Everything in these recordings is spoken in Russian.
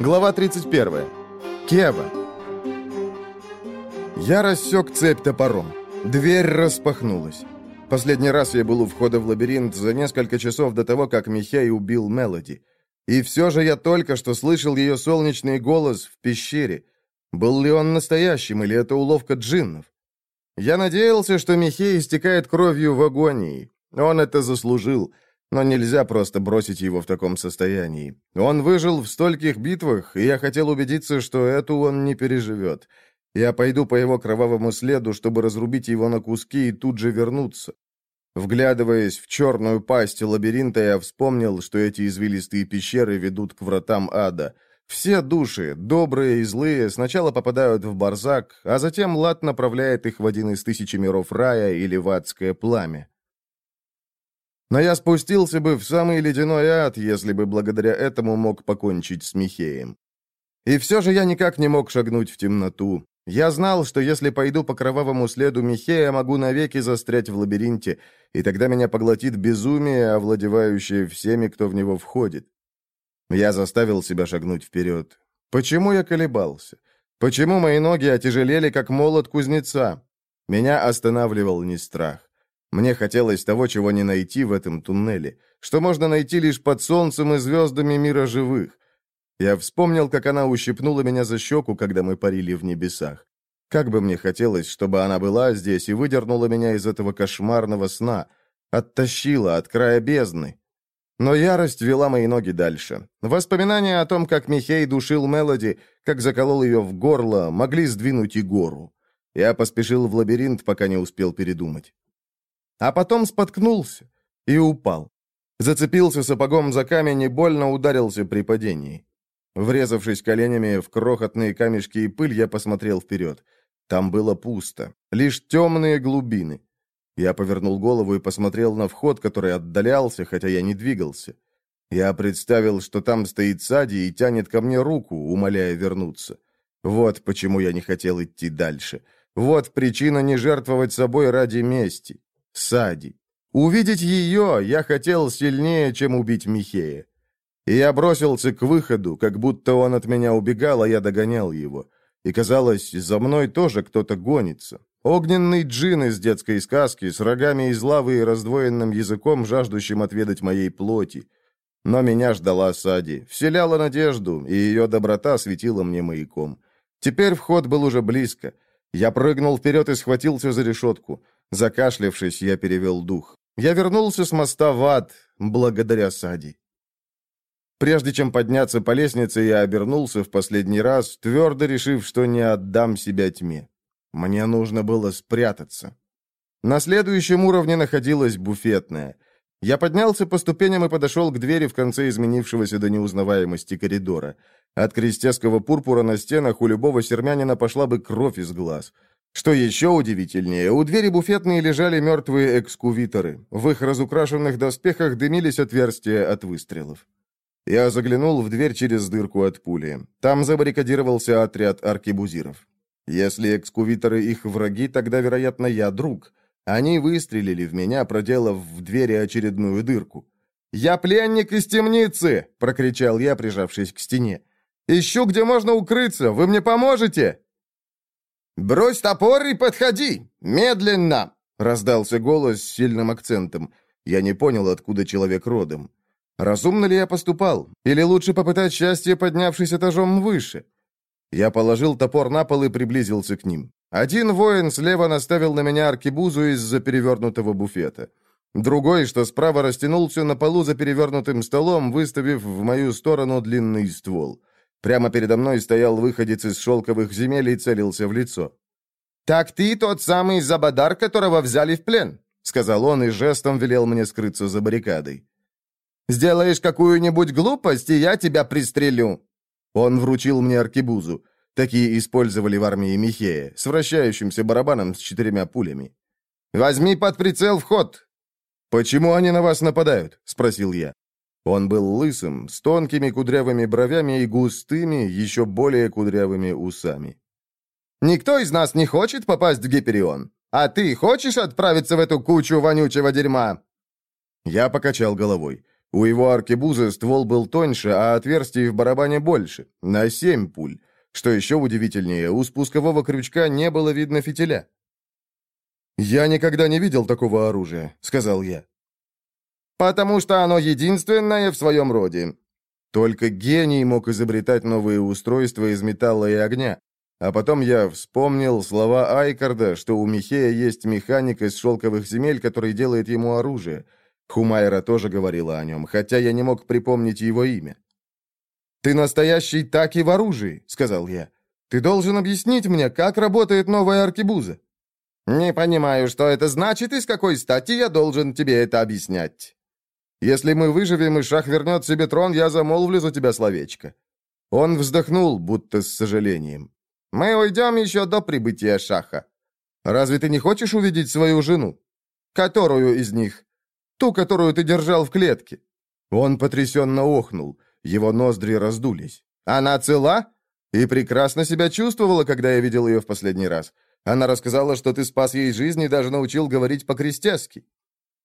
Глава 31. Кева. Я рассек цепь топором. Дверь распахнулась. Последний раз я был у входа в лабиринт за несколько часов до того, как Михей убил Мелоди. И все же я только что слышал ее солнечный голос в пещере. Был ли он настоящим, или это уловка джиннов? Я надеялся, что Михей истекает кровью в агонии. Он это заслужил, но нельзя просто бросить его в таком состоянии. Он выжил в стольких битвах, и я хотел убедиться, что эту он не переживет. Я пойду по его кровавому следу, чтобы разрубить его на куски и тут же вернуться. Вглядываясь в черную пасть лабиринта, я вспомнил, что эти извилистые пещеры ведут к вратам ада. Все души, добрые и злые, сначала попадают в барзак, а затем лад направляет их в один из тысячи миров рая или в адское пламя. Но я спустился бы в самый ледяной ад, если бы благодаря этому мог покончить с Михеем. И все же я никак не мог шагнуть в темноту. Я знал, что если пойду по кровавому следу Михея, могу навеки застрять в лабиринте, и тогда меня поглотит безумие, овладевающее всеми, кто в него входит. Я заставил себя шагнуть вперед. Почему я колебался? Почему мои ноги отяжелели, как молот кузнеца? Меня останавливал не страх. Мне хотелось того, чего не найти в этом туннеле, что можно найти лишь под солнцем и звездами мира живых. Я вспомнил, как она ущипнула меня за щеку, когда мы парили в небесах. Как бы мне хотелось, чтобы она была здесь и выдернула меня из этого кошмарного сна, оттащила от края бездны. Но ярость вела мои ноги дальше. Воспоминания о том, как Михей душил Мелоди, как заколол ее в горло, могли сдвинуть и гору. Я поспешил в лабиринт, пока не успел передумать. А потом споткнулся и упал. Зацепился сапогом за камень и больно ударился при падении. Врезавшись коленями в крохотные камешки и пыль, я посмотрел вперед. Там было пусто, лишь темные глубины. Я повернул голову и посмотрел на вход, который отдалялся, хотя я не двигался. Я представил, что там стоит Сади и тянет ко мне руку, умоляя вернуться. Вот почему я не хотел идти дальше. Вот причина не жертвовать собой ради мести. Сади. Увидеть ее я хотел сильнее, чем убить Михея. И я бросился к выходу, как будто он от меня убегал, а я догонял его. И казалось, за мной тоже кто-то гонится. Огненный джин из детской сказки, с рогами из лавы и раздвоенным языком, жаждущим отведать моей плоти. Но меня ждала Сади, вселяла надежду, и ее доброта светила мне маяком. Теперь вход был уже близко. Я прыгнул вперед и схватился за решетку. Закашлявшись, я перевел дух. Я вернулся с моста в ад, благодаря Сади. Прежде чем подняться по лестнице, я обернулся в последний раз, твердо решив, что не отдам себя тьме. Мне нужно было спрятаться. На следующем уровне находилась буфетная. Я поднялся по ступеням и подошел к двери в конце изменившегося до неузнаваемости коридора. От крестецкого пурпура на стенах у любого сермянина пошла бы кровь из глаз — что еще удивительнее, у двери буфетной лежали мертвые экскувиторы. В их разукрашенных доспехах дымились отверстия от выстрелов. Я заглянул в дверь через дырку от пули. Там забаррикадировался отряд аркебузиров. Если экскувиторы их враги, тогда, вероятно, я друг. Они выстрелили в меня, проделав в двери очередную дырку. «Я пленник из темницы!» — прокричал я, прижавшись к стене. «Ищу, где можно укрыться! Вы мне поможете?» «Брось топор и подходи! Медленно!» — раздался голос с сильным акцентом. Я не понял, откуда человек родом. Разумно ли я поступал? Или лучше попытать счастье, поднявшись этажом выше? Я положил топор на пол и приблизился к ним. Один воин слева наставил на меня аркебузу из-за перевернутого буфета. Другой, что справа растянулся на полу за перевернутым столом, выставив в мою сторону длинный ствол. Прямо передо мной стоял выходец из шелковых земель и целился в лицо. «Так ты тот самый Забадар, которого взяли в плен», — сказал он и жестом велел мне скрыться за баррикадой. «Сделаешь какую-нибудь глупость, и я тебя пристрелю». Он вручил мне аркебузу. Такие использовали в армии Михея, с вращающимся барабаном с четырьмя пулями. «Возьми под прицел вход!» «Почему они на вас нападают?» — спросил я. Он был лысым, с тонкими кудрявыми бровями и густыми, еще более кудрявыми усами. «Никто из нас не хочет попасть в Гиперион. А ты хочешь отправиться в эту кучу вонючего дерьма?» Я покачал головой. У его аркебузы ствол был тоньше, а отверстий в барабане больше, на семь пуль. Что еще удивительнее, у спускового крючка не было видно фитиля. «Я никогда не видел такого оружия», — сказал я. «Потому что оно единственное в своем роде». Только гений мог изобретать новые устройства из металла и огня. А потом я вспомнил слова Айкарда, что у Михея есть механик из шелковых земель, который делает ему оружие. Хумайра тоже говорила о нем, хотя я не мог припомнить его имя. «Ты настоящий таки в оружии», — сказал я. «Ты должен объяснить мне, как работает новая аркебуза». «Не понимаю, что это значит и с какой стати я должен тебе это объяснять». «Если мы выживем и Шах вернет себе трон, я замолвлю за тебя словечко». Он вздохнул, будто с сожалением. «Мы уйдем еще до прибытия Шаха». «Разве ты не хочешь увидеть свою жену?» «Которую из них?» «Ту, которую ты держал в клетке». Он потрясенно охнул. Его ноздри раздулись. «Она цела?» «И прекрасно себя чувствовала, когда я видел ее в последний раз. Она рассказала, что ты спас ей жизнь и даже научил говорить по-крестьянски».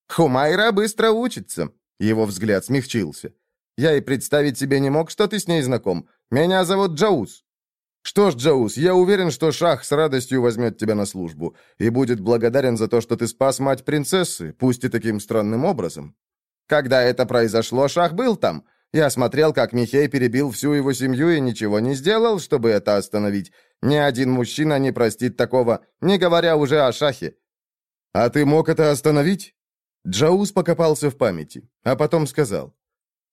«Хумайра быстро учится». Его взгляд смягчился. «Я и представить себе не мог, что ты с ней знаком. Меня зовут Джауз». «Что ж, Джауз, я уверен, что Шах с радостью возьмет тебя на службу и будет благодарен за то, что ты спас мать принцессы, пусть и таким странным образом». «Когда это произошло, Шах был там. Я смотрел, как Михей перебил всю его семью и ничего не сделал, чтобы это остановить. Ни один мужчина не простит такого, не говоря уже о шахе. А ты мог это остановить? Джаус покопался в памяти, а потом сказал.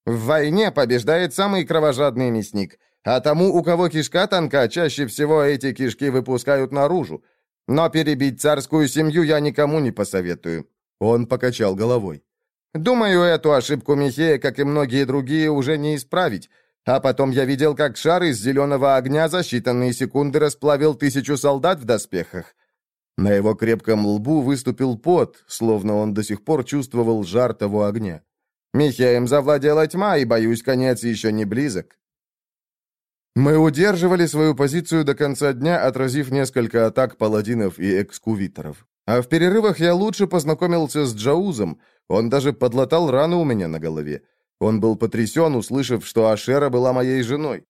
В войне побеждает самый кровожадный мясник, а тому, у кого кишка тонка, чаще всего эти кишки выпускают наружу. Но перебить царскую семью я никому не посоветую. Он покачал головой. Думаю, эту ошибку Михея, как и многие другие, уже не исправить. А потом я видел, как шар из зеленого огня за считанные секунды расплавил тысячу солдат в доспехах. На его крепком лбу выступил пот, словно он до сих пор чувствовал жар того огня. Михеем завладела тьма, и, боюсь, конец еще не близок. Мы удерживали свою позицию до конца дня, отразив несколько атак паладинов и экскувиторов. А в перерывах я лучше познакомился с Джаузом, он даже подлатал рану у меня на голове. Он был потрясен, услышав, что Ашера была моей женой.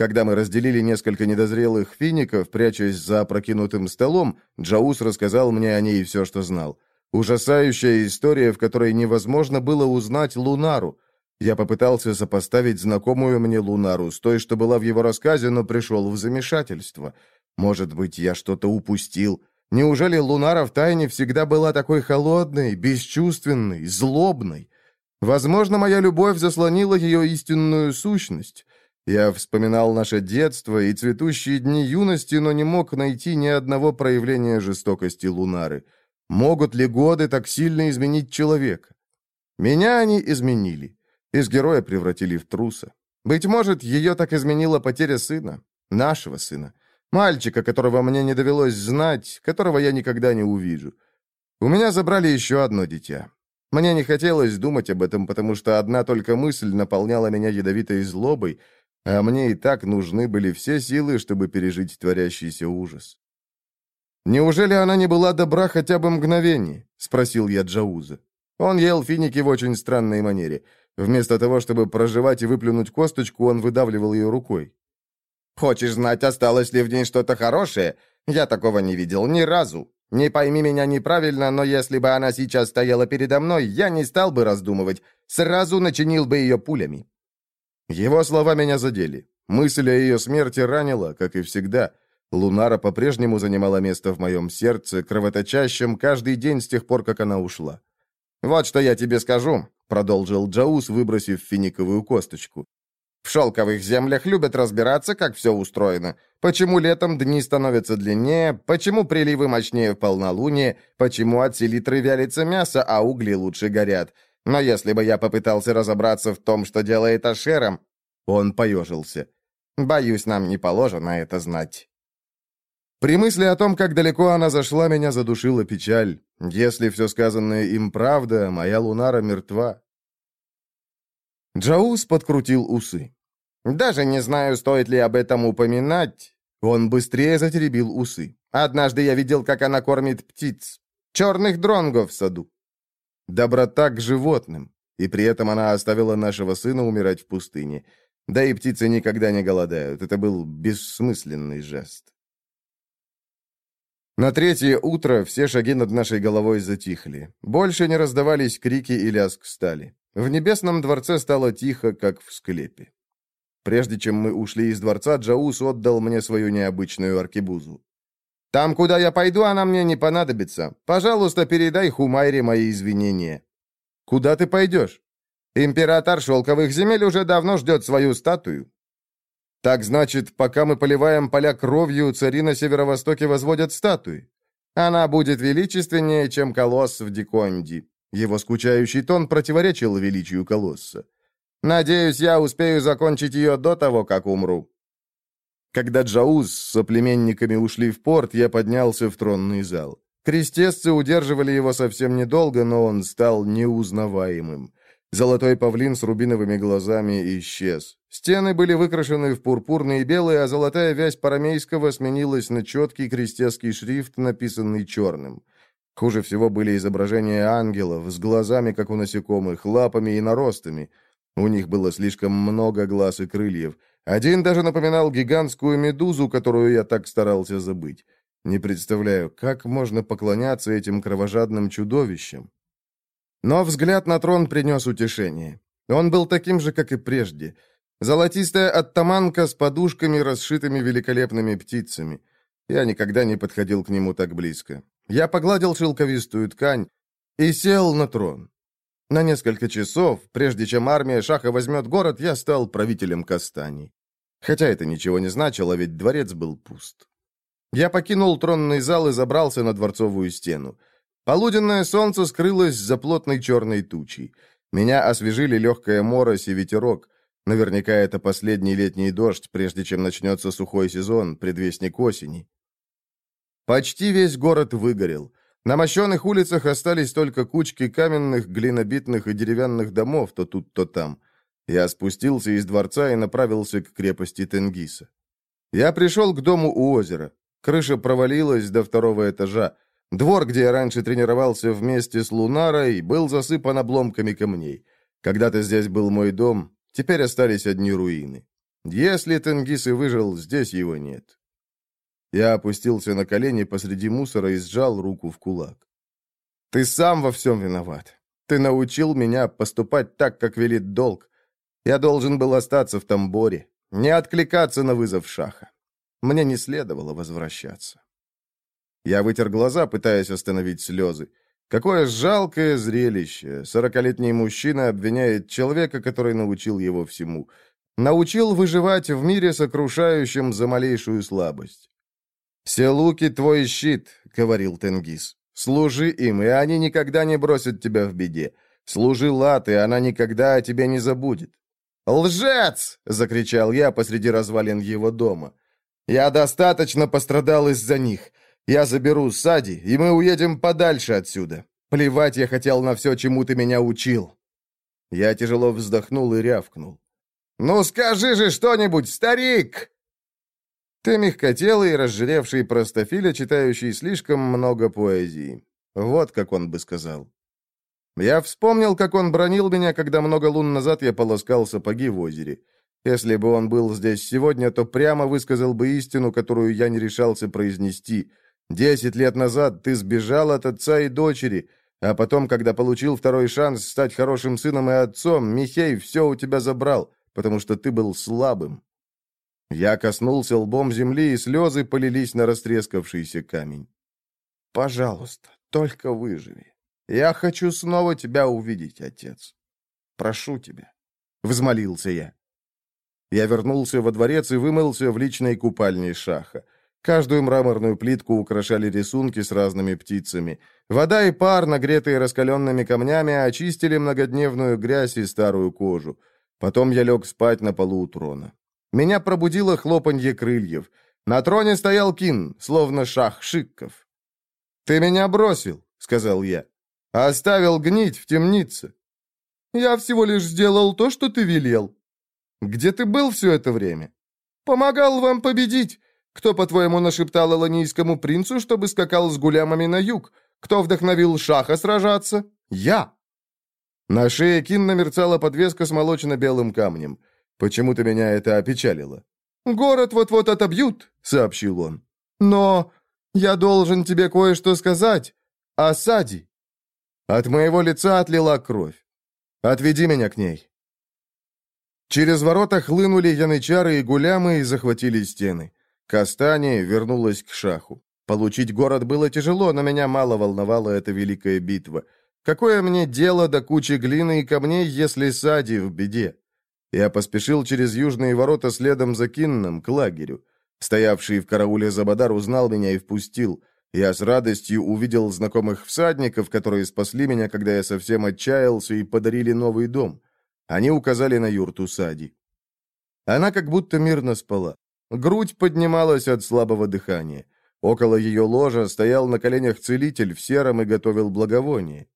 Когда мы разделили несколько недозрелых фиников, прячась за опрокинутым столом, Джаус рассказал мне о ней все, что знал. Ужасающая история, в которой невозможно было узнать Лунару. Я попытался сопоставить знакомую мне Лунару с той, что была в его рассказе, но пришел в замешательство. Может быть, я что-то упустил. Неужели Лунара в тайне всегда была такой холодной, бесчувственной, злобной? Возможно, моя любовь заслонила ее истинную сущность. Я вспоминал наше детство и цветущие дни юности, но не мог найти ни одного проявления жестокости Лунары. Могут ли годы так сильно изменить человека? Меня они изменили. Из героя превратили в труса. Быть может, ее так изменила потеря сына, нашего сына. Мальчика, которого мне не довелось знать, которого я никогда не увижу. У меня забрали еще одно дитя. Мне не хотелось думать об этом, потому что одна только мысль наполняла меня ядовитой злобой, а мне и так нужны были все силы, чтобы пережить творящийся ужас. «Неужели она не была добра хотя бы мгновение?» — спросил я Джауза. Он ел финики в очень странной манере. Вместо того, чтобы проживать и выплюнуть косточку, он выдавливал ее рукой. Хочешь знать, осталось ли в ней что-то хорошее? Я такого не видел ни разу. Не пойми меня неправильно, но если бы она сейчас стояла передо мной, я не стал бы раздумывать. Сразу начинил бы ее пулями». Его слова меня задели. Мысль о ее смерти ранила, как и всегда. Лунара по-прежнему занимала место в моем сердце, кровоточащем, каждый день с тех пор, как она ушла. «Вот что я тебе скажу», — продолжил Джаус, выбросив финиковую косточку. В шелковых землях любят разбираться, как все устроено. Почему летом дни становятся длиннее, почему приливы мощнее в полнолуние, почему от селитры вялится мясо, а угли лучше горят. Но если бы я попытался разобраться в том, что делает Ашером... Он поежился. Боюсь, нам не положено это знать. При мысли о том, как далеко она зашла, меня задушила печаль. Если все сказанное им правда, моя Лунара мертва. Джаус подкрутил усы. «Даже не знаю, стоит ли об этом упоминать». Он быстрее затеребил усы. «Однажды я видел, как она кормит птиц. Черных дронгов в саду». Доброта к животным. И при этом она оставила нашего сына умирать в пустыне. Да и птицы никогда не голодают. Это был бессмысленный жест. На третье утро все шаги над нашей головой затихли. Больше не раздавались крики и лязг стали. В небесном дворце стало тихо, как в склепе. Прежде чем мы ушли из дворца, Джаус отдал мне свою необычную аркебузу. «Там, куда я пойду, она мне не понадобится. Пожалуйста, передай Хумайре мои извинения». «Куда ты пойдешь?» «Император шелковых земель уже давно ждет свою статую». «Так значит, пока мы поливаем поля кровью, цари на северо-востоке возводят статуи. Она будет величественнее, чем колосс в Диконди». Его скучающий тон противоречил величию колосса. «Надеюсь, я успею закончить ее до того, как умру». Когда Джауз с соплеменниками ушли в порт, я поднялся в тронный зал. Крестесцы удерживали его совсем недолго, но он стал неузнаваемым. Золотой павлин с рубиновыми глазами исчез. Стены были выкрашены в пурпурный и белый, а золотая вязь парамейского сменилась на четкий крестецкий шрифт, написанный черным. Хуже всего были изображения ангелов с глазами, как у насекомых, лапами и наростами. У них было слишком много глаз и крыльев. Один даже напоминал гигантскую медузу, которую я так старался забыть. Не представляю, как можно поклоняться этим кровожадным чудовищам. Но взгляд на трон принес утешение. Он был таким же, как и прежде. Золотистая оттаманка с подушками, расшитыми великолепными птицами. Я никогда не подходил к нему так близко. Я погладил шелковистую ткань и сел на трон. На несколько часов, прежде чем армия Шаха возьмет город, я стал правителем Кастани. Хотя это ничего не значило, ведь дворец был пуст. Я покинул тронный зал и забрался на дворцовую стену. Полуденное солнце скрылось за плотной черной тучей. Меня освежили легкая морось и ветерок. Наверняка это последний летний дождь, прежде чем начнется сухой сезон, предвестник осени. Почти весь город выгорел. На мощенных улицах остались только кучки каменных, глинобитных и деревянных домов то тут, то там. Я спустился из дворца и направился к крепости Тенгиса. Я пришел к дому у озера. Крыша провалилась до второго этажа. Двор, где я раньше тренировался вместе с Лунарой, был засыпан обломками камней. Когда-то здесь был мой дом, теперь остались одни руины. Если Тенгис и выжил, здесь его нет. Я опустился на колени посреди мусора и сжал руку в кулак. «Ты сам во всем виноват. Ты научил меня поступать так, как велит долг. Я должен был остаться в Тамборе, не откликаться на вызов Шаха. Мне не следовало возвращаться». Я вытер глаза, пытаясь остановить слезы. Какое жалкое зрелище. Сорокалетний мужчина обвиняет человека, который научил его всему. Научил выживать в мире, сокрушающем за малейшую слабость. «Селуки твой щит», — говорил Тенгиз. «Служи им, и они никогда не бросят тебя в беде. Служи Лат, и она никогда о тебе не забудет». «Лжец!» — закричал я посреди развалин его дома. «Я достаточно пострадал из-за них. Я заберу Сади, и мы уедем подальше отсюда. Плевать я хотел на все, чему ты меня учил». Я тяжело вздохнул и рявкнул. «Ну скажи же что-нибудь, старик!» Ты мягкотелый, разжиревший простофиля, читающий слишком много поэзии. Вот как он бы сказал. Я вспомнил, как он бронил меня, когда много лун назад я полоскал сапоги в озере. Если бы он был здесь сегодня, то прямо высказал бы истину, которую я не решался произнести. Десять лет назад ты сбежал от отца и дочери, а потом, когда получил второй шанс стать хорошим сыном и отцом, Михей все у тебя забрал, потому что ты был слабым. Я коснулся лбом земли, и слезы полились на растрескавшийся камень. «Пожалуйста, только выживи. Я хочу снова тебя увидеть, отец. Прошу тебя», — взмолился я. Я вернулся во дворец и вымылся в личной купальне шаха. Каждую мраморную плитку украшали рисунки с разными птицами. Вода и пар, нагретые раскаленными камнями, очистили многодневную грязь и старую кожу. Потом я лег спать на полу у трона. Меня пробудило хлопанье крыльев. На троне стоял Кин, словно шах Шикков. «Ты меня бросил», — сказал я. «Оставил гнить в темнице». «Я всего лишь сделал то, что ты велел». «Где ты был все это время?» «Помогал вам победить. Кто, по-твоему, нашептал элонийскому принцу, чтобы скакал с гулямами на юг? Кто вдохновил Шаха сражаться? Я!» На шее Кинна мерцала подвеска с молочно-белым камнем. Почему-то меня это опечалило. «Город вот-вот отобьют», — сообщил он. «Но я должен тебе кое-что сказать о Сади». От моего лица отлила кровь. «Отведи меня к ней». Через ворота хлынули янычары и гулямы и захватили стены. Кастани вернулась к шаху. Получить город было тяжело, но меня мало волновала эта великая битва. Какое мне дело до кучи глины и камней, если Сади в беде? Я поспешил через южные ворота следом за Кинном, к лагерю. Стоявший в карауле Забадар узнал меня и впустил. Я с радостью увидел знакомых всадников, которые спасли меня, когда я совсем отчаялся, и подарили новый дом. Они указали на юрту Сади. Она как будто мирно спала. Грудь поднималась от слабого дыхания. Около ее ложа стоял на коленях целитель в сером и готовил благовоние.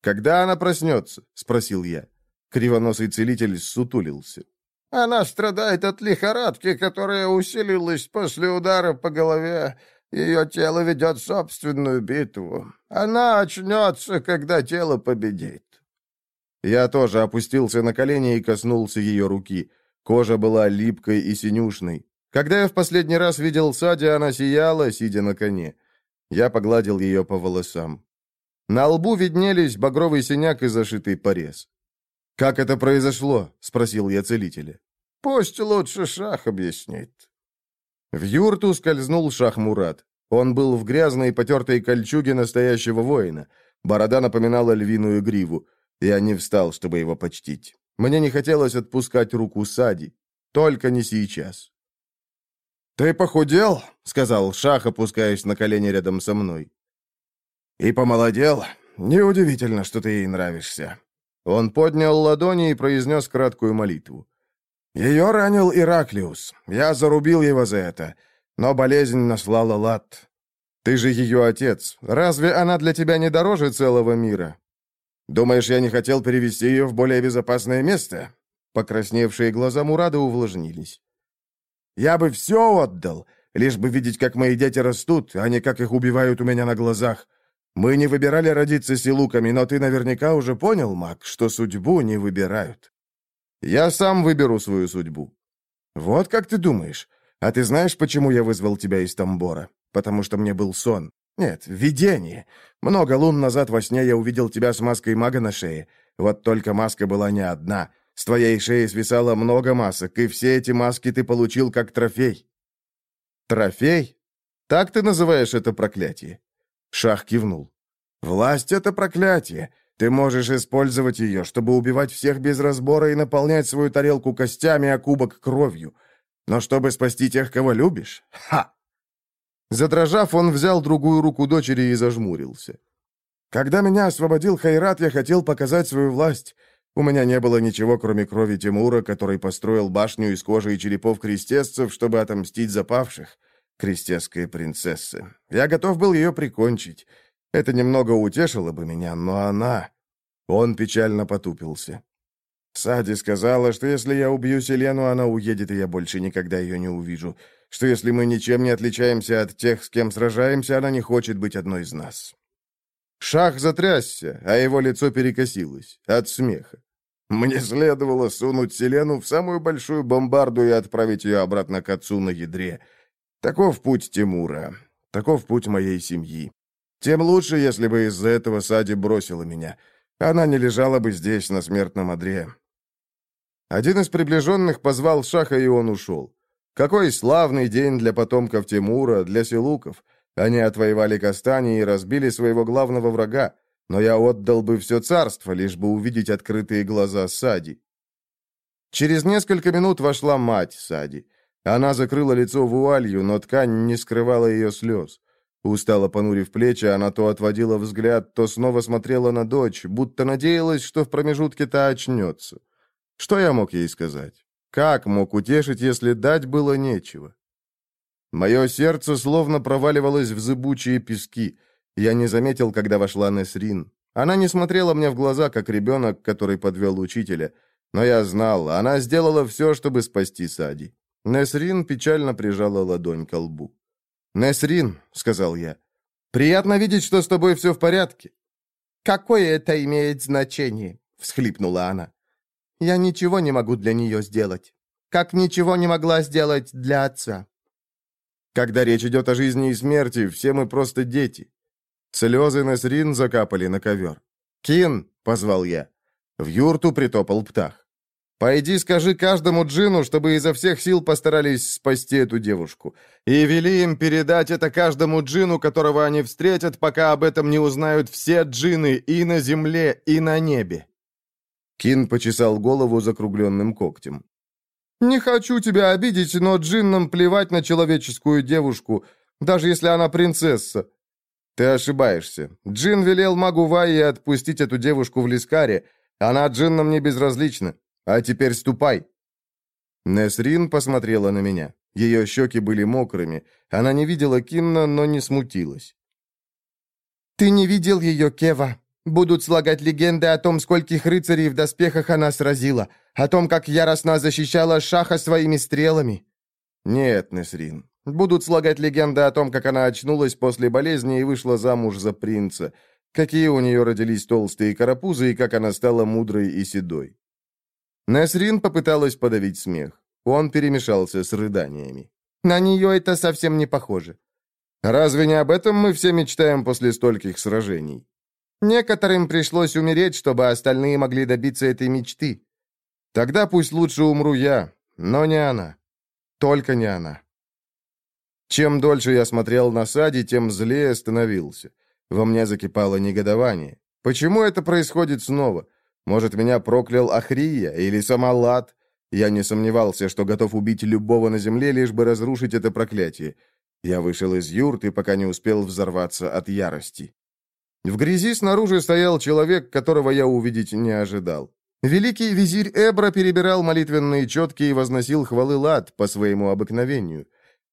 «Когда она проснется?» — спросил я. Кривоносый целитель сутулился. «Она страдает от лихорадки, которая усилилась после удара по голове. Ее тело ведет собственную битву. Она очнется, когда тело победит. Я тоже опустился на колени и коснулся ее руки. Кожа была липкой и синюшной. Когда я в последний раз видел Сади, она сияла, сидя на коне. Я погладил ее по волосам. На лбу виднелись багровый синяк и зашитый порез. «Как это произошло?» — спросил я целителя. «Пусть лучше Шах объяснит». В юрту скользнул Шах Мурат. Он был в грязной потертой кольчуге настоящего воина. Борода напоминала львиную гриву. Я не встал, чтобы его почтить. Мне не хотелось отпускать руку Сади. Только не сейчас. «Ты похудел?» — сказал Шах, опускаясь на колени рядом со мной. «И помолодел. Неудивительно, что ты ей нравишься». Он поднял ладони и произнес краткую молитву. «Ее ранил Ираклиус. Я зарубил его за это. Но болезнь наслала лад. Ты же ее отец. Разве она для тебя не дороже целого мира? Думаешь, я не хотел перевести ее в более безопасное место?» Покрасневшие глаза Мурада увлажнились. «Я бы все отдал, лишь бы видеть, как мои дети растут, а не как их убивают у меня на глазах. Мы не выбирали родиться силуками, но ты наверняка уже понял, Мак, что судьбу не выбирают. Я сам выберу свою судьбу. Вот как ты думаешь? А ты знаешь, почему я вызвал тебя из Тамбора? Потому что мне был сон. Нет, видение. Много лун назад во сне я увидел тебя с маской мага на шее. Вот только маска была не одна. С твоей шеи свисало много масок, и все эти маски ты получил как трофей. Трофей? Так ты называешь это проклятие? Шах кивнул. Власть — это проклятие. Ты можешь использовать ее, чтобы убивать всех без разбора и наполнять свою тарелку костями, а кубок кровью. Но чтобы спасти тех, кого любишь? Ха! Задрожав, он взял другую руку дочери и зажмурился. «Когда меня освободил Хайрат, я хотел показать свою власть. У меня не было ничего, кроме крови Тимура, который построил башню из кожи и черепов крестесцев, чтобы отомстить за павших. Крестесская принцесса. Я готов был ее прикончить. Это немного утешило бы меня, но она...» Он печально потупился. Сади сказала, что если я убью Селену, она уедет, и я больше никогда ее не увижу что если мы ничем не отличаемся от тех, с кем сражаемся, она не хочет быть одной из нас. Шах затрясся, а его лицо перекосилось от смеха. Мне следовало сунуть Селену в самую большую бомбарду и отправить ее обратно к отцу на ядре. Таков путь Тимура, таков путь моей семьи. Тем лучше, если бы из-за этого Сади бросила меня. Она не лежала бы здесь, на смертном одре. Один из приближенных позвал Шаха, и он ушел. Какой славный день для потомков Тимура, для селуков. Они отвоевали Кастани и разбили своего главного врага, но я отдал бы все царство, лишь бы увидеть открытые глаза Сади. Через несколько минут вошла мать Сади. Она закрыла лицо вуалью, но ткань не скрывала ее слез. Устало понурив плечи, она то отводила взгляд, то снова смотрела на дочь, будто надеялась, что в промежутке та очнется. Что я мог ей сказать? Как мог утешить, если дать было нечего? Мое сердце словно проваливалось в зыбучие пески. Я не заметил, когда вошла Несрин. Она не смотрела мне в глаза, как ребенок, который подвел учителя. Но я знал, она сделала все, чтобы спасти Сади. Несрин печально прижала ладонь к лбу. «Несрин», — сказал я, — «приятно видеть, что с тобой все в порядке». «Какое это имеет значение? — всхлипнула она. «Я ничего не могу для нее сделать. Как ничего не могла сделать для отца». Когда речь идет о жизни и смерти, все мы просто дети. Слезы Насрин закапали на ковер. «Кин!» — позвал я. В юрту притопал птах. «Пойди скажи каждому джину, чтобы изо всех сил постарались спасти эту девушку. И вели им передать это каждому джину, которого они встретят, пока об этом не узнают все джины и на земле, и на небе». Кин почесал голову закругленным когтем. «Не хочу тебя обидеть, но джиннам плевать на человеческую девушку, даже если она принцесса. «Ты ошибаешься. Джин велел магу Вайи отпустить эту девушку в Лискаре. Она джиннам не безразлична. А теперь ступай». Несрин посмотрела на меня. Ее щеки были мокрыми. Она не видела Кинна, но не смутилась. «Ты не видел ее, Кева. Будут слагать легенды о том, скольких рыцарей в доспехах она сразила, о том, как яростно защищала Шаха своими стрелами». «Нет, Несрин, Будут слагать легенды о том, как она очнулась после болезни и вышла замуж за принца, какие у нее родились толстые карапузы и как она стала мудрой и седой. Насрин попыталась подавить смех. Он перемешался с рыданиями. «На нее это совсем не похоже». «Разве не об этом мы все мечтаем после стольких сражений?» «Некоторым пришлось умереть, чтобы остальные могли добиться этой мечты». «Тогда пусть лучше умру я, но не она. Только не она». Чем дольше я смотрел на Сади, тем злее становился. Во мне закипало негодование. Почему это происходит снова? Может, меня проклял Ахрия или сама Лад? Я не сомневался, что готов убить любого на земле, лишь бы разрушить это проклятие. Я вышел из юрты, пока не успел взорваться от ярости. В грязи снаружи стоял человек, которого я увидеть не ожидал. Великий визирь Эбра перебирал молитвенные четки и возносил хвалы Лад по своему обыкновению.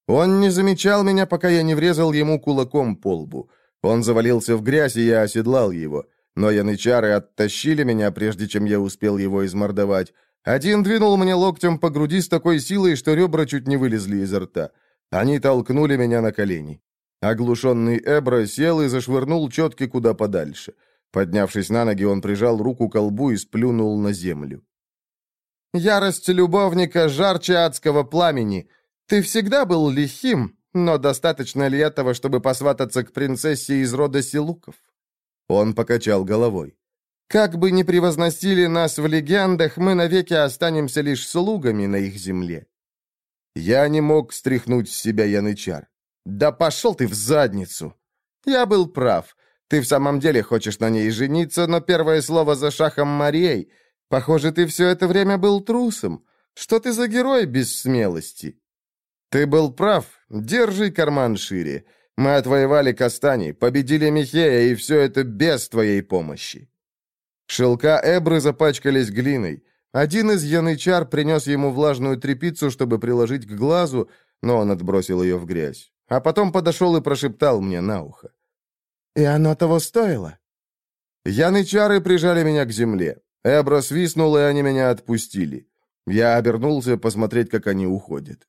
Он не замечал меня, пока я не врезал ему кулаком по лбу. Он завалился в грязь, и я оседлал его. Но янычары оттащили меня, прежде чем я успел его измордовать. Один двинул мне локтем по груди с такой силой, что ребра чуть не вылезли изо рта. Они толкнули меня на колени. Оглушенный Эбра сел и зашвырнул четки куда подальше. Поднявшись на ноги, он прижал руку к колбу и сплюнул на землю. «Ярость любовника жарче адского пламени!» Ты всегда был лихим, но достаточно ли этого, чтобы посвататься к принцессе из рода Силуков?» Он покачал головой. «Как бы ни превозносили нас в легендах, мы навеки останемся лишь слугами на их земле». Я не мог стряхнуть с себя янычар. «Да пошел ты в задницу!» «Я был прав. Ты в самом деле хочешь на ней жениться, но первое слово за шахом Марией. Похоже, ты все это время был трусом. Что ты за герой без смелости?» «Ты был прав. Держи карман шире. Мы отвоевали Кастани, победили Михея, и все это без твоей помощи». Шелка Эбры запачкались глиной. Один из янычар принес ему влажную тряпицу, чтобы приложить к глазу, но он отбросил ее в грязь. А потом подошел и прошептал мне на ухо. «И оно того стоило?» Янычары прижали меня к земле. Эбра свистнул, и они меня отпустили. Я обернулся посмотреть, как они уходят.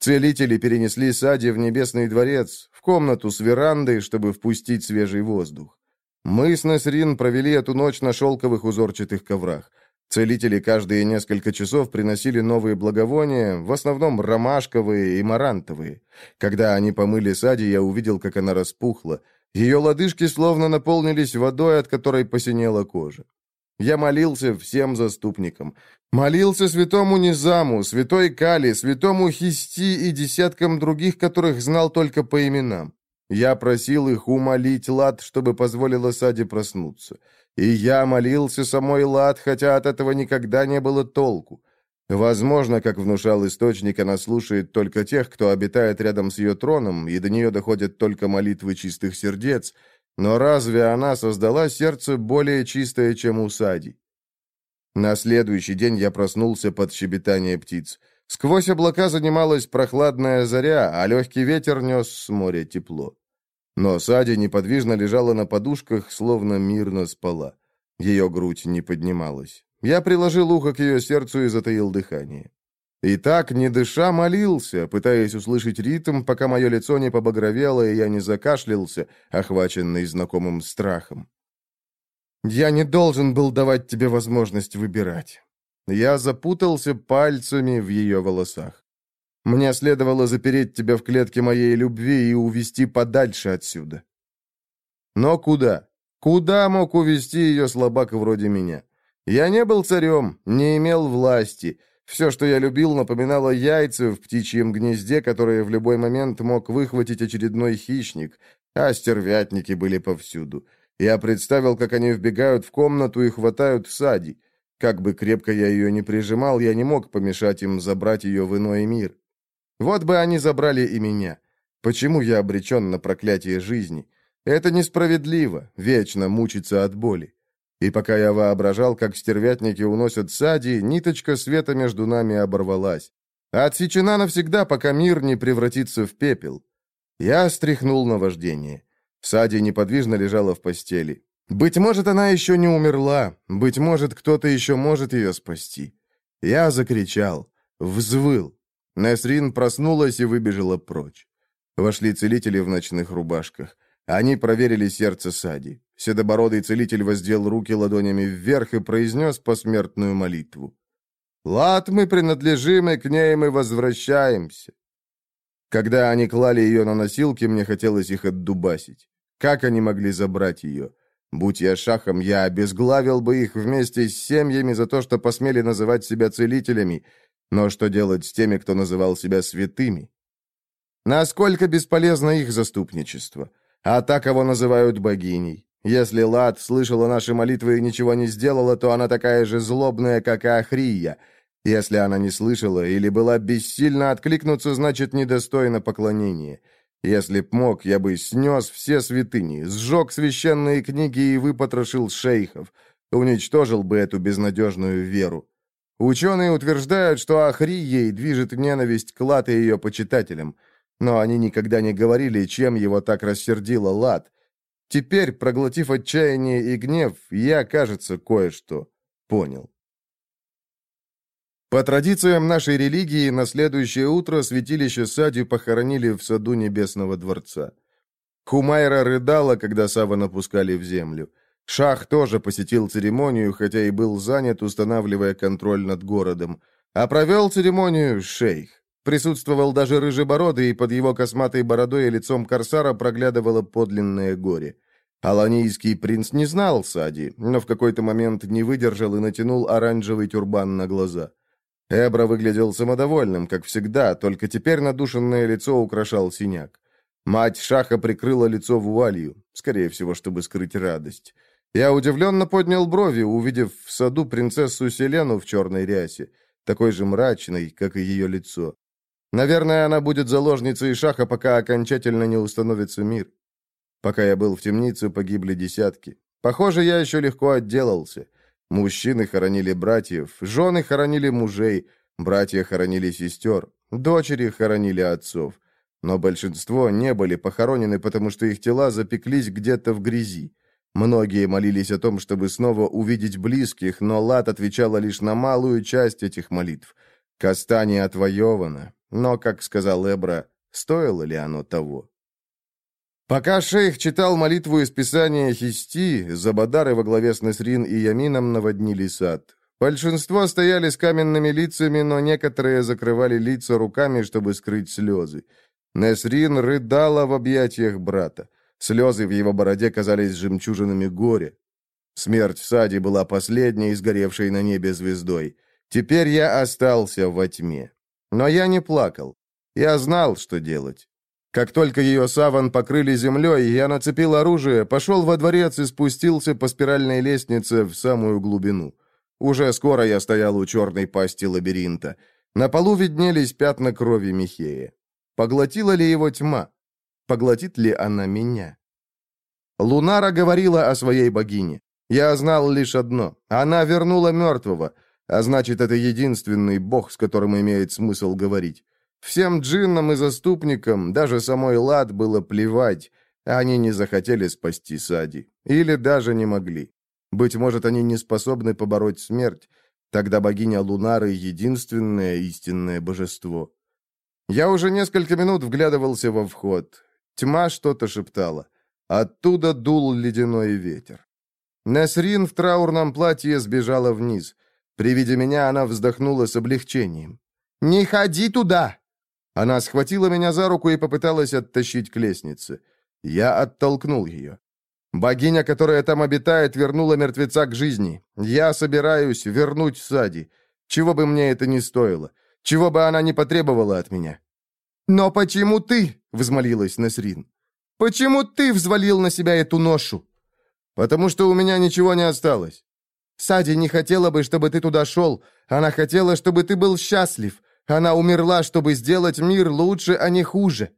Целители перенесли Сади в Небесный дворец, в комнату с верандой, чтобы впустить свежий воздух. Мы с Насрин провели эту ночь на шелковых узорчатых коврах. Целители каждые несколько часов приносили новые благовония, в основном ромашковые и марантовые. Когда они помыли Сади, я увидел, как она распухла. Ее лодыжки словно наполнились водой, от которой посинела кожа. Я молился всем заступникам. Молился святому Низаму, святой Кали, святому Хисти и десяткам других, которых знал только по именам. Я просил их умолить Лад, чтобы позволила Саде проснуться. И я молился самой Лад, хотя от этого никогда не было толку. Возможно, как внушал источник, она слушает только тех, кто обитает рядом с ее троном, и до нее доходят только молитвы чистых сердец — но разве она создала сердце более чистое, чем у Сади? На следующий день я проснулся под щебетание птиц. Сквозь облака занималась прохладная заря, а легкий ветер нес с моря тепло. Но Сади неподвижно лежала на подушках, словно мирно спала. Ее грудь не поднималась. Я приложил ухо к ее сердцу и затаил дыхание. И так, не дыша, молился, пытаясь услышать ритм, пока мое лицо не побагровело, и я не закашлялся, охваченный знакомым страхом. Я не должен был давать тебе возможность выбирать. Я запутался пальцами в ее волосах. Мне следовало запереть тебя в клетке моей любви и увести подальше отсюда. Но куда? Куда мог увести ее слабак вроде меня? Я не был царем, не имел власти. Все, что я любил, напоминало яйца в птичьем гнезде, которые в любой момент мог выхватить очередной хищник, а стервятники были повсюду. Я представил, как они вбегают в комнату и хватают Сади. Как бы крепко я ее не прижимал, я не мог помешать им забрать ее в иной мир. Вот бы они забрали и меня. Почему я обречен на проклятие жизни? Это несправедливо, вечно мучиться от боли. И пока я воображал, как стервятники уносят Сади, ниточка света между нами оборвалась. Отсечена навсегда, пока мир не превратится в пепел. Я стряхнул наваждение. Сади неподвижно лежала в постели. Быть может, она еще не умерла. Быть может, кто-то еще может ее спасти. Я закричал. Взвыл. Несрин проснулась и выбежала прочь. Вошли целители в ночных рубашках. Они проверили сердце Сади. Седобородый целитель воздел руки ладонями вверх и произнес посмертную молитву. «Лад мы принадлежим, и к ней мы возвращаемся». Когда они клали ее на носилки, мне хотелось их отдубасить. Как они могли забрать ее? Будь я шахом, я обезглавил бы их вместе с семьями за то, что посмели называть себя целителями. Но что делать с теми, кто называл себя святыми? Насколько бесполезно их заступничество? А та, кого называют богиней? Если Лад слышала наши молитвы и ничего не сделала, то она такая же злобная, как и Ахрия. Если она не слышала или была бессильна откликнуться, значит, недостойна поклонения. Если б мог, я бы снес все святыни, сжег священные книги и выпотрошил шейхов, уничтожил бы эту безнадежную веру. Ученые утверждают, что Ахрией движет ненависть к Лат и ее почитателям, но они никогда не говорили, чем его так рассердила Лат. Теперь, проглотив отчаяние и гнев, я, кажется, кое-что понял. По традициям нашей религии, на следующее утро святилище Сади похоронили в саду Небесного дворца. Хумайра рыдала, когда Сава напускали в землю. Шах тоже посетил церемонию, хотя и был занят, устанавливая контроль над городом. А провел церемонию шейх. Присутствовал даже рыжебородый, и под его косматой бородой и лицом корсара проглядывало подлинное горе. Аланийский принц не знал Сади, но в какой-то момент не выдержал и натянул оранжевый тюрбан на глаза. Эбра выглядел самодовольным, как всегда, только теперь надушенное лицо украшал синяк. Мать Шаха прикрыла лицо вуалью, скорее всего, чтобы скрыть радость. Я удивленно поднял брови, увидев в саду принцессу Селену в черной рясе, такой же мрачной, как и ее лицо. Наверное, она будет заложницей Шаха, пока окончательно не установится мир. Пока я был в темнице, погибли десятки. Похоже, я еще легко отделался. Мужчины хоронили братьев, жены хоронили мужей, братья хоронили сестер, дочери хоронили отцов. Но большинство не были похоронены, потому что их тела запеклись где-то в грязи. Многие молились о том, чтобы снова увидеть близких, но Лат отвечала лишь на малую часть этих молитв. Кастания отвоевана, но, как сказал Эбра, стоило ли оно того? Пока шейх читал молитву из Писания Хисти, Забадары во главе с Несрин и Ямином наводнили сад. Большинство стояли с каменными лицами, но некоторые закрывали лица руками, чтобы скрыть слезы. Несрин рыдала в объятиях брата. Слезы в его бороде казались жемчужинами горя. Смерть в саде была последней, сгоревшей на небе звездой. Теперь я остался во тьме. Но я не плакал. Я знал, что делать. Как только ее саван покрыли землей, я нацепил оружие, пошел во дворец и спустился по спиральной лестнице в самую глубину. Уже скоро я стоял у черной пасти лабиринта. На полу виднелись пятна крови Михея. Поглотила ли его тьма? Поглотит ли она меня? Лунара говорила о своей богине. Я знал лишь одно. Она вернула мертвого, а значит, это единственный бог, с которым имеет смысл говорить. Всем джиннам и заступникам, даже самой Лад, было плевать. Они не захотели спасти Сади. Или даже не могли. Быть может, они не способны побороть смерть. Тогда богиня Лунары — единственное истинное божество. Я уже несколько минут вглядывался во вход. Тьма что-то шептала. Оттуда дул ледяной ветер. Несрин в траурном платье сбежала вниз. При виде меня она вздохнула с облегчением. «Не ходи туда!» Она схватила меня за руку и попыталась оттащить к лестнице. Я оттолкнул ее. Богиня, которая там обитает, вернула мертвеца к жизни. Я собираюсь вернуть Сади. Чего бы мне это ни стоило. Чего бы она ни потребовала от меня. «Но почему ты?» — взмолилась Насрин. «Почему ты взвалил на себя эту ношу?» «Потому что у меня ничего не осталось. Сади не хотела бы, чтобы ты туда шел. Она хотела, чтобы ты был счастлив. Она умерла, чтобы сделать мир лучше, а не хуже.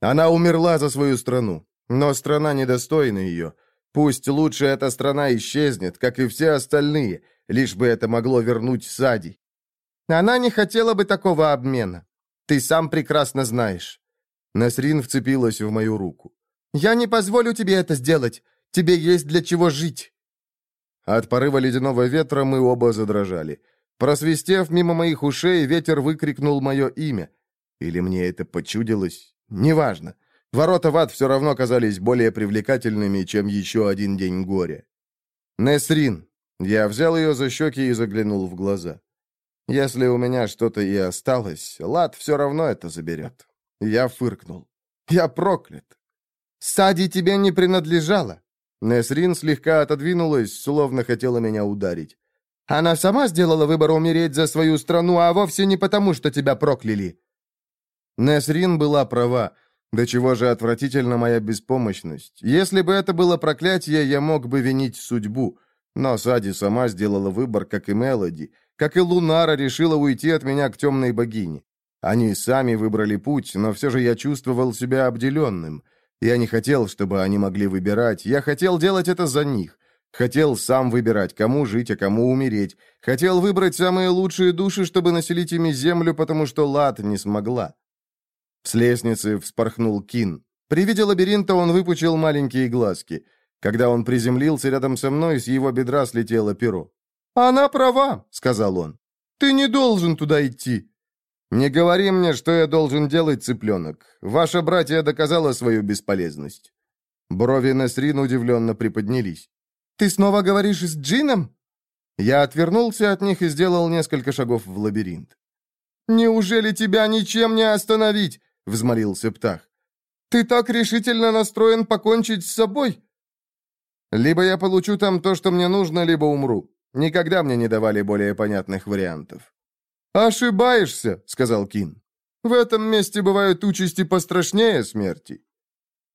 Она умерла за свою страну. Но страна недостойна ее. Пусть лучше эта страна исчезнет, как и все остальные, лишь бы это могло вернуть Сади. Она не хотела бы такого обмена. Ты сам прекрасно знаешь. Насрин вцепилась в мою руку. «Я не позволю тебе это сделать. Тебе есть для чего жить». От порыва ледяного ветра мы оба задрожали. Просвистев мимо моих ушей, ветер выкрикнул мое имя. Или мне это почудилось? Неважно. Ворота в ад все равно казались более привлекательными, чем еще один день горя. Несрин. Я взял ее за щеки и заглянул в глаза. Если у меня что-то и осталось, Лад все равно это заберет. Я фыркнул. Я проклят. Сади тебе не принадлежала. Несрин слегка отодвинулась, словно хотела меня ударить. Она сама сделала выбор умереть за свою страну, а вовсе не потому, что тебя прокляли». Несрин была права. До чего же отвратительна моя беспомощность. Если бы это было проклятие, я мог бы винить судьбу. Но Сади сама сделала выбор, как и Мелоди, как и Лунара решила уйти от меня к темной богине. Они сами выбрали путь, но все же я чувствовал себя обделенным. Я не хотел, чтобы они могли выбирать, я хотел делать это за них. Хотел сам выбирать, кому жить, а кому умереть. Хотел выбрать самые лучшие души, чтобы населить ими землю, потому что Лад не смогла. С лестницы вспорхнул Кин. При виде лабиринта он выпучил маленькие глазки. Когда он приземлился рядом со мной, с его бедра слетело перо. «Она права», — сказал он. «Ты не должен туда идти». «Не говори мне, что я должен делать, цыпленок. Ваша братья доказала свою бесполезность». Брови Насрин удивленно приподнялись. «Ты снова говоришь с Джином?» Я отвернулся от них и сделал несколько шагов в лабиринт. «Неужели тебя ничем не остановить?» — взмолился Птах. «Ты так решительно настроен покончить с собой?» «Либо я получу там то, что мне нужно, либо умру. Никогда мне не давали более понятных вариантов». «Ошибаешься», — сказал Кин. «В этом месте бывают участи пострашнее смерти».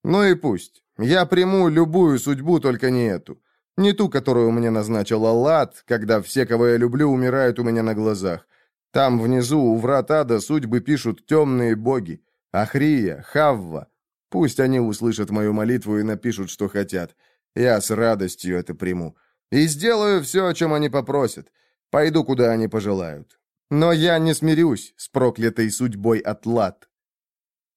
«Ну и пусть. Я приму любую судьбу, только не эту. Не ту, которую мне назначил Аллат, когда все, кого я люблю, умирают у меня на глазах. Там внизу, у врат ада, судьбы пишут темные боги. Ахрия, Хавва. Пусть они услышат мою молитву и напишут, что хотят. Я с радостью это приму. И сделаю все, о чем они попросят. Пойду, куда они пожелают. Но я не смирюсь с проклятой судьбой Атлат.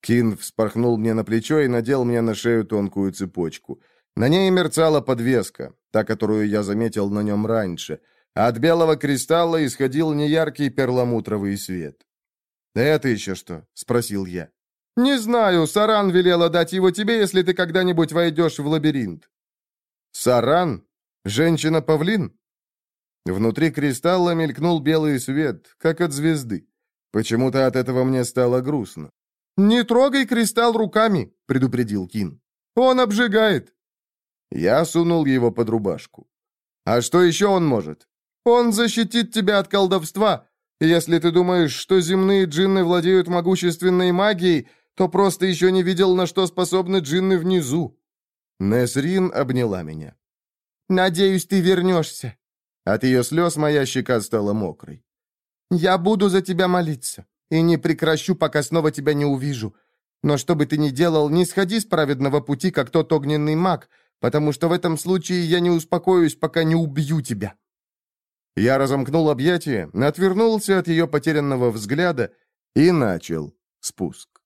Кин вспорхнул мне на плечо и надел мне на шею тонкую цепочку. На ней мерцала подвеска, та, которую я заметил на нем раньше, а от белого кристалла исходил неяркий перламутровый свет. «Это еще что?» — спросил я. «Не знаю, Саран велела дать его тебе, если ты когда-нибудь войдешь в лабиринт». «Саран? Женщина-павлин?» Внутри кристалла мелькнул белый свет, как от звезды. Почему-то от этого мне стало грустно. «Не трогай кристалл руками», — предупредил Кин. «Он обжигает». Я сунул его под рубашку. «А что еще он может?» «Он защитит тебя от колдовства. Если ты думаешь, что земные джинны владеют могущественной магией, то просто еще не видел, на что способны джинны внизу». Несрин обняла меня. «Надеюсь, ты вернешься». От ее слез моя щека стала мокрой. «Я буду за тебя молиться и не прекращу, пока снова тебя не увижу. Но что бы ты ни делал, не сходи с праведного пути, как тот огненный маг, потому что в этом случае я не успокоюсь, пока не убью тебя». Я разомкнул объятия, отвернулся от ее потерянного взгляда и начал спуск.